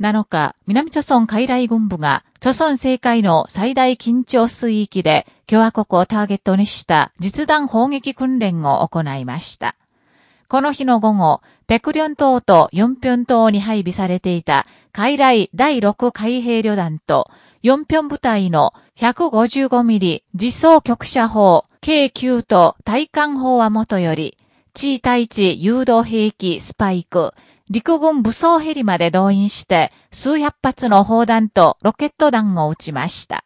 7日、南朝鮮海来軍部が、朝鮮政界の最大緊張水域で共和国をターゲットにした実弾砲撃訓練を行いました。この日の午後、ペクリョン島とヨンピョン島に配備されていた海来第6海兵旅団とヨンピョン部隊の155ミリ自走局射砲計9と対艦砲はもとより、地対地誘導兵器スパイク、陸軍武装ヘリまで動員して数百発の砲弾とロケット弾を撃ちました。